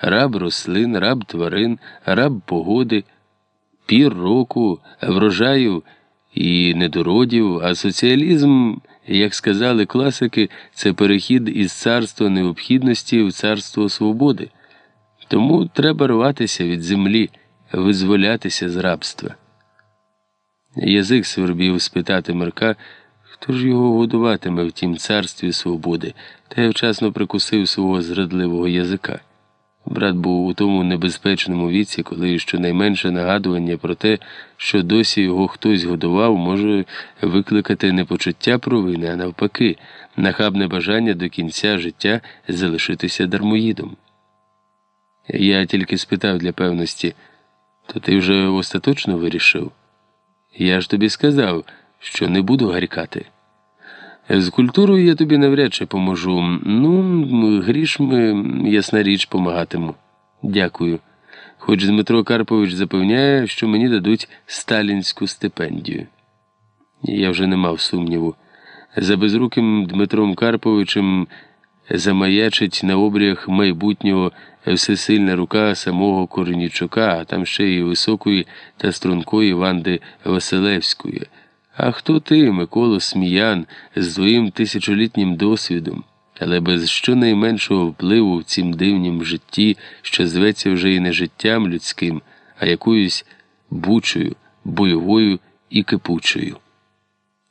раб рослин, раб тварин, раб погоди, пір року, врожаю і недородів, а соціалізм, як сказали класики, це перехід із царства необхідності в царство свободи. Тому треба рватися від землі, визволятися з рабства. Язик свербів спитати Марка, хто ж його годуватиме в тім царстві свободи, та я вчасно прикусив свого зрадливого язика. Брат був у тому небезпечному віці, коли щонайменше нагадування про те, що досі його хтось годував, може викликати не почуття провини, а навпаки, нахабне бажання до кінця життя залишитися дармоїдом. Я тільки спитав для певності, то ти вже остаточно вирішив? Я ж тобі сказав, що не буду гарькати. З культурою я тобі навряд чи поможу. Ну, грішми, ясна річ, помагатиму. Дякую. Хоч Дмитро Карпович запевняє, що мені дадуть сталінську стипендію. Я вже не мав сумніву. За безруким Дмитром Карповичем замаячить на обріях майбутнього всесильна рука самого Корнічука, а там ще й високої та стрункої Ванди Василевської. А хто ти, Микола Сміян, з твоїм тисячолітнім досвідом, але без щонайменшого впливу в цім дивнім житті, що зветься вже і не життям людським, а якоюсь бучою, бойовою і кипучою?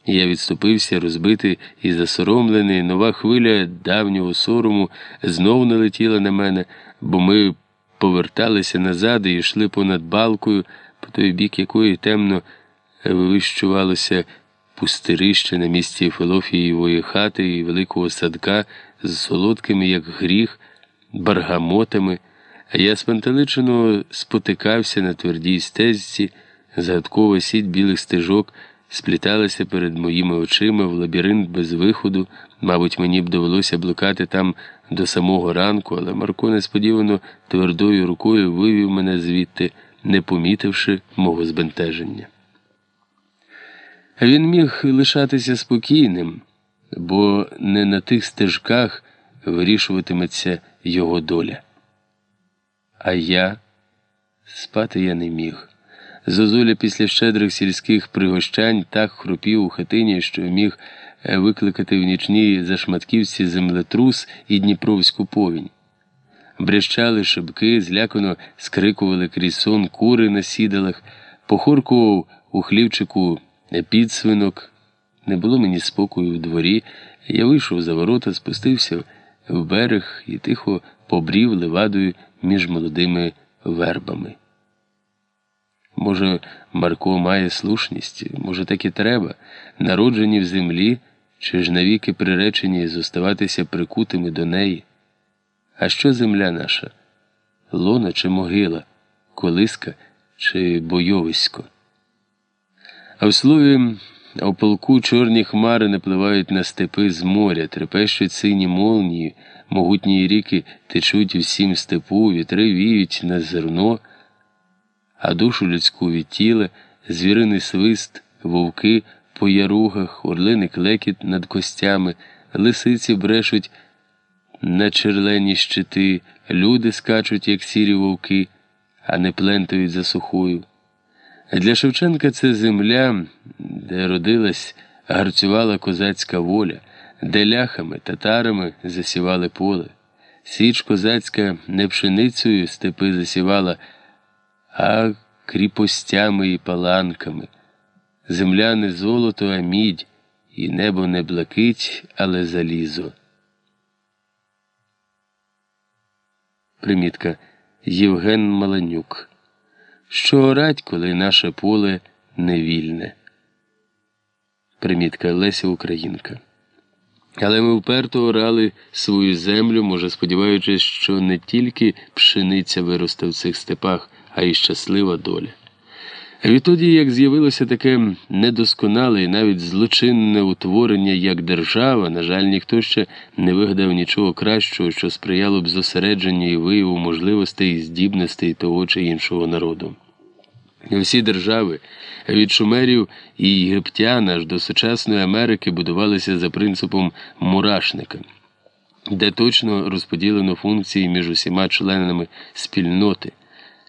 Я відступився, розбитий і засоромлений, нова хвиля давнього сорому знов налетіла на мене, бо ми поверталися назад і йшли понад балкою, по той бік якої темно вивищувалося пустирище на місці Филофієвої хати і великого садка з солодкими, як гріх, баргамотами, а я спантеличено спотикався на твердій стезці, згадкова сіть білих стежок спліталася перед моїми очима в лабіринт без виходу. Мабуть, мені б довелося блукати там до самого ранку, але Марко несподівано твердою рукою вивів мене звідти, не помітивши мого збентеження. Він міг лишатися спокійним, бо не на тих стежках вирішуватиметься його доля. А я спати я не міг. Зозуля після щедрих сільських пригощань так хропів у хатині, що міг викликати в нічній зашматківці землетрус і Дніпровську повінь. Брещали шибки, злякано скрикували крізь сон кури на сідалах, похоркував у хлівчику підсвинок. Не було мені спокою в дворі. Я вийшов за ворота, спустився в берег і тихо побрів левадою між молодими вербами. Може, Марко має слушність, може, так і треба, народжені в землі, чи ж навіки приречені зоставатися прикутими до неї. А що земля наша? Лона чи могила, колиска чи бойовисько? А в слові у полку чорні хмари напливають на степи з моря, трепещуть сині молнії, могутні ріки течуть всім степу, вітри віють на зерно, а душу людську від тіла, звіриний свист, вовки по яругах, орлиний клекіт над костями, лисиці брешуть на черлені щити, люди скачуть, як сірі вовки, а не плентають за сухою. Для Шевченка це земля, де родилась, гарцювала козацька воля, де ляхами, татарами засівали поле. Січ козацька не пшеницею степи засівала, а кріпостями і паланками. Земля не золото, а мідь, і небо не блакить, але залізо. Примітка Євген Маланюк що орать, коли наше поле невільне. Примітка Леся Українка. Але ми вперто орали свою землю, може, сподіваючись, що не тільки пшениця виросте в цих степах, а й щаслива доля. Відтоді, як з'явилося таке недосконале і навіть злочинне утворення як держава, на жаль, ніхто ще не вигадав нічого кращого, що сприяло б зосередженню і вияву можливостей і здібностей того чи іншого народу. Всі держави від шумерів і єгиптян аж до сучасної Америки будувалися за принципом мурашника. де точно розподілено функції між усіма членами спільноти.